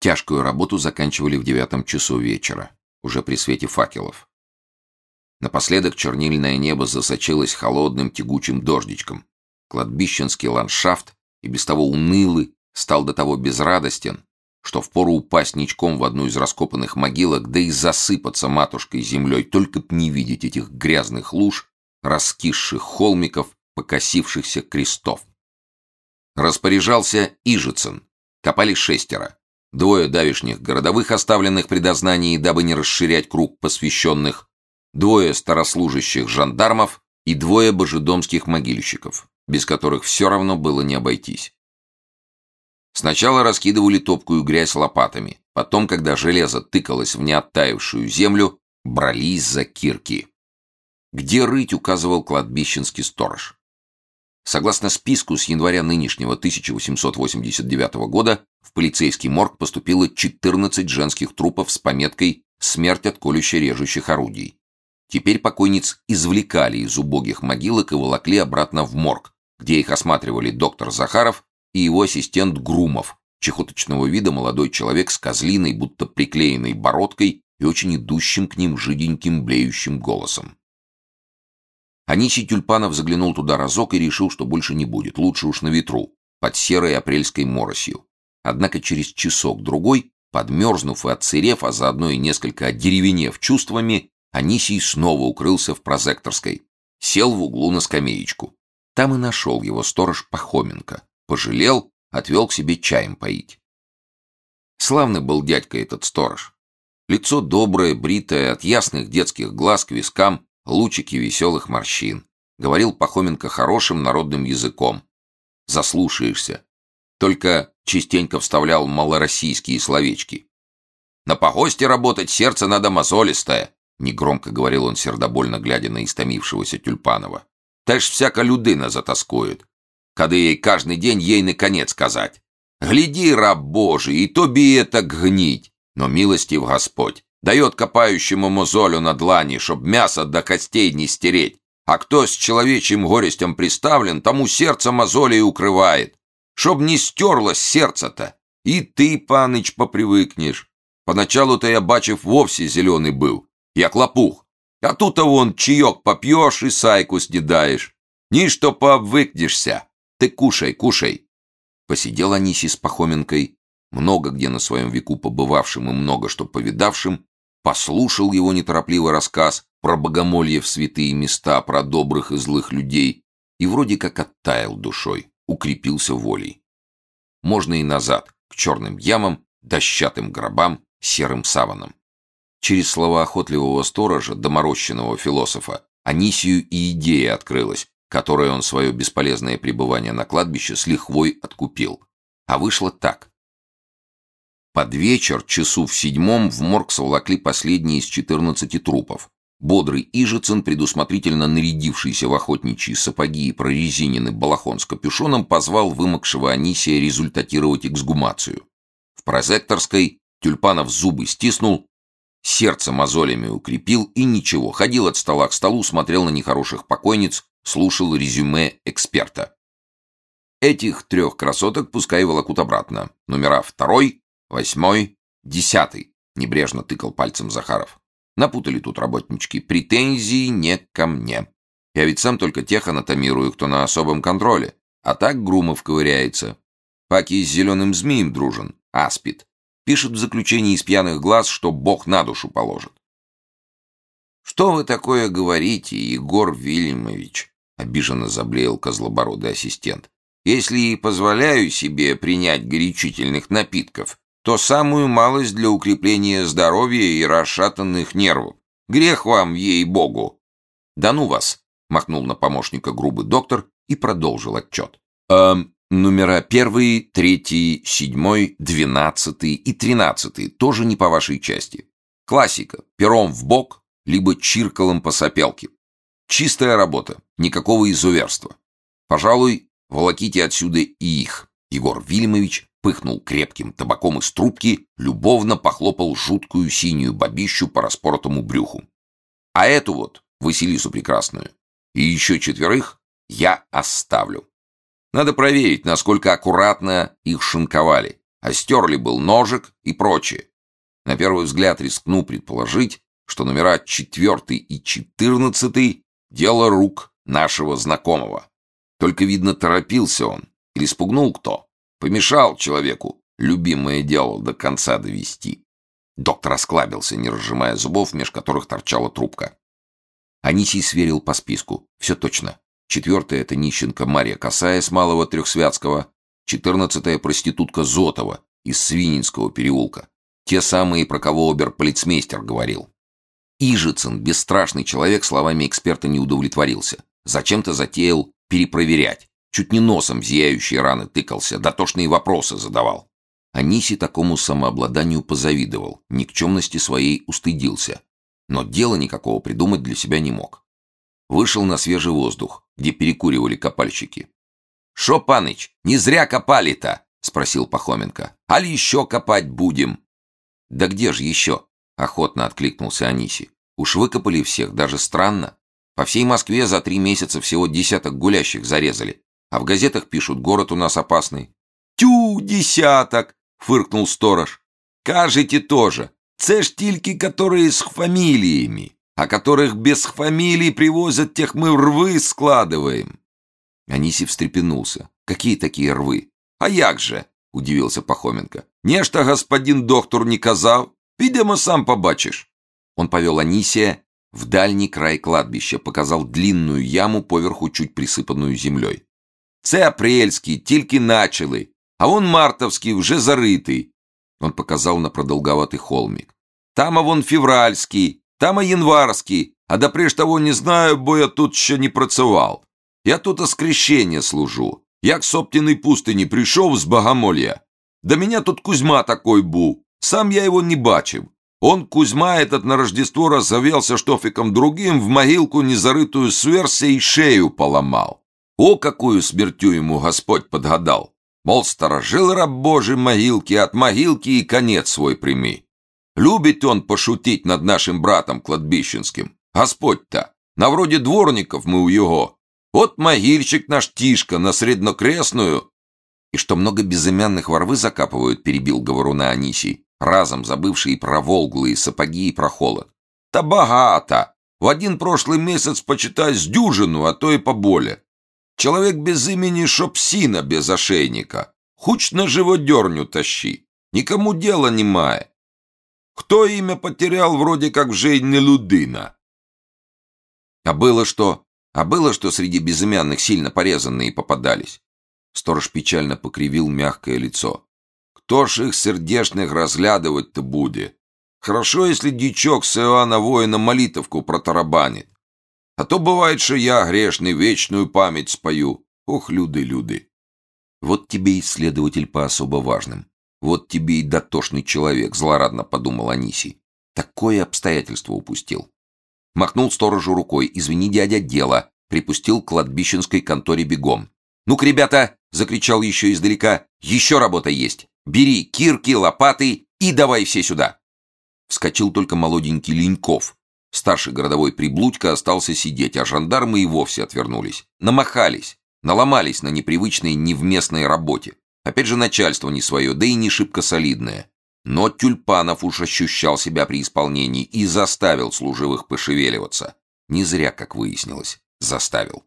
Тяжкую работу заканчивали в девятом часу вечера, уже при свете факелов. Напоследок чернильное небо засочилось холодным тягучим дождичком. Кладбищенский ландшафт, и без того унылый, стал до того безрадостен, что впору упасть ничком в одну из раскопанных могилок, да и засыпаться матушкой землей, только б не видеть этих грязных луж, раскисших холмиков, покосившихся крестов. Распоряжался Ижицын. Копали шестеро. Двое давишних городовых, оставленных при дознании, дабы не расширять круг посвященных, двое старослужащих жандармов и двое божедомских могильщиков, без которых все равно было не обойтись. Сначала раскидывали топкую грязь лопатами, потом, когда железо тыкалось в неоттаившую землю, брались за кирки. Где рыть, указывал кладбищенский сторож. Согласно списку с января нынешнего 1889 года в полицейский морг поступило 14 женских трупов с пометкой «Смерть от колюще-режущих орудий». Теперь покойниц извлекали из убогих могилок и волокли обратно в морг, где их осматривали доктор Захаров и его ассистент Грумов, чехоточного вида молодой человек с козлиной, будто приклеенной бородкой и очень идущим к ним жиденьким блеющим голосом. Анисий Тюльпанов заглянул туда разок и решил, что больше не будет, лучше уж на ветру, под серой апрельской моросью. Однако через часок-другой, подмерзнув и отсырев, а заодно и несколько одеревенев чувствами, Анисий снова укрылся в прозекторской, сел в углу на скамеечку. Там и нашел его сторож Пахоменко. Пожалел, отвел к себе чаем поить. Славный был дядька этот сторож. Лицо доброе, бритое, от ясных детских глаз к вискам, лучики веселых морщин. Говорил Пахоменко хорошим народным языком. Заслушаешься. Только частенько вставлял малороссийские словечки. «На погосте работать сердце надо мозолистое», негромко говорил он сердобольно, глядя на истомившегося Тюльпанова. «Та ж всяка людина затаскует когда ей каждый день ей наконец сказать. Гляди, раб Божий, и тобі это гнить, но милостив Господь. Дает копающему мозолю на длани, чтоб мясо до костей не стереть. А кто с человечьим горестям приставлен, тому сердце мозолей укрывает. Чтоб не стерлось сердце-то. И ты, паныч, попривыкнешь. Поначалу-то я, бачив, вовсе зеленый был. Я клопух. А тут-то вон чаек попьешь и сайку снедаешь. Ничто пообвыкнешься. Ты кушай, кушай!» Посидел Аниси с Пахоменкой, много где на своем веку побывавшим и много что повидавшим, послушал его неторопливый рассказ про богомолье в святые места, про добрых и злых людей, и вроде как оттаял душой, укрепился волей. Можно и назад, к черным ямам, дощатым гробам, серым саванам. Через слова охотливого сторожа, доморощенного философа, Анисию и идея открылась, которой он свое бесполезное пребывание на кладбище с лихвой откупил. А вышло так. Под вечер, часу в седьмом, в морг совлакли последние из четырнадцати трупов. Бодрый Ижицын, предусмотрительно нарядившийся в охотничьи сапоги и прорезиненный балахон с капюшоном, позвал вымокшего Анисия результатировать эксгумацию. В прозекторской Тюльпанов зубы стиснул, сердце мозолями укрепил и ничего, ходил от стола к столу, смотрел на нехороших покойниц, слушал резюме эксперта. Этих трех красоток пускай волокут обратно. Номера второй, восьмой, десятый, небрежно тыкал пальцем Захаров. Напутали тут работнички. Претензии не ко мне. Я ведь сам только тех анатомирую, кто на особом контроле. А так Грумов ковыряется. Паки с зеленым змеем дружен. Аспид. Пишет в заключении из пьяных глаз, что Бог на душу положит. «Что вы такое говорите, Егор Вильямович?» обиженно заблеял козлобородый ассистент. «Если и позволяю себе принять горячительных напитков, то самую малость для укрепления здоровья и расшатанных нервов. Грех вам, ей-богу!» «Да ну вас!» — махнул на помощника грубый доктор и продолжил отчет. «Эм, номера первый, третий, седьмой, двенадцатый и тринадцатый тоже не по вашей части. Классика. Пером в бок, либо чиркалом по сопелке. Чистая работа, никакого изуверства. Пожалуй, волоките отсюда и их. Егор Вильямович пыхнул крепким табаком из трубки, любовно похлопал жуткую синюю бабищу по распоротому брюху. А эту вот, Василису Прекрасную, и еще четверых я оставлю. Надо проверить, насколько аккуратно их шинковали. а стерли был ножик и прочее. На первый взгляд рискну предположить, что номера четвертый и четырнадцатый — дело рук нашего знакомого. Только, видно, торопился он или спугнул кто. Помешал человеку любимое дело до конца довести. Доктор осклабился, не разжимая зубов, меж которых торчала трубка. Анисий сверил по списку. Все точно. Четвертая — это нищенка Мария Косая с Малого Трехсвятского. Четырнадцатая — проститутка Зотова из Свининского переулка. Те самые, про кого оберполицмейстер говорил. Ижицын, бесстрашный человек, словами эксперта не удовлетворился. Зачем-то затеял перепроверять. Чуть не носом в зияющие раны тыкался, дотошные вопросы задавал. Аниси такому самообладанию позавидовал, никчемности своей устыдился. Но дела никакого придумать для себя не мог. Вышел на свежий воздух, где перекуривали копальщики. «Шо, паныч, не зря копали-то?» — спросил Пахоменко. «Али еще копать будем?» «Да где же еще?» — охотно откликнулся Аниси. «Уж выкопали всех, даже странно. По всей Москве за три месяца всего десяток гулящих зарезали. А в газетах пишут, город у нас опасный. «Тю, десяток!» — фыркнул сторож. «Кажете тоже. Це ж тільки которые с фамилиями, а которых без фамилий привозят, тех мы рвы складываем». Анисий встрепенулся. «Какие такие рвы?» «А як же?» — удивился Пахоменко. «Нечто господин доктор не казав. Підемо сам побачишь». Он повел Анисия в дальний край кладбища, показал длинную яму, поверху чуть присыпанную землей. Це апрельський, тільки начали, а он мартовский, уже зарытый. Он показал на продолговатый холмик. Там а вон февральский, там а январский, а допреж того не знаю, бо я тут ще не працював. Я тут оскрещение служу. Я к Соптиной пустыне пришел с Богомолья. Да меня тут Кузьма такой був. Сам я его не бачив. Он, Кузьма, этот на Рождество разовелся штофиком другим, в могилку незарытую сверся и шею поломал. О, какую смертю ему Господь подгадал! Мол, сторожил раб Божий могилки, от могилки и конец свой прими. Любит он пошутить над нашим братом кладбищенским. Господь-то, на вроде дворников мы у его. Вот могильщик наш Тишка на среднокрестную. И что много безымянных ворвы закапывают, перебил говоруна Анисий, разом забывший про волглые сапоги и про холод. Та богато. В один прошлый месяц, почитай, с дюжину, а то и поболее. Человек без имени шопсина без ошейника. Хуч на живодерню тащи. Никому дела не має. Кто имя потерял, вроде как й не людина. А было что? А было, что среди безымянных сильно порезанные попадались. Сторож печально покривил мягкое лицо. Кто ж их сердешных разглядывать-то будет? Хорошо, если дичок с Иоанна воина молитовку протарабанит. А то бывает, что я, грешный, вечную память спою. Ох, люди, люди. Вот тебе и следователь по особо важным. Вот тебе и дотошный человек, злорадно подумал Анисий. Такое обстоятельство упустил. Махнул сторожу рукой. «Извини, дядя, дело». Припустил к кладбищенской конторе бегом. «Ну-ка, ребята!» — закричал еще издалека. «Еще работа есть! Бери кирки, лопаты и давай все сюда!» Вскочил только молоденький Леньков, Старший городовой приблудька остался сидеть, а жандармы и вовсе отвернулись. Намахались, наломались на непривычной невместной работе. Опять же начальство не свое, да и не шибко солидное. Но Тюльпанов уж ощущал себя при исполнении и заставил служивых пошевеливаться. Не зря, как выяснилось, заставил.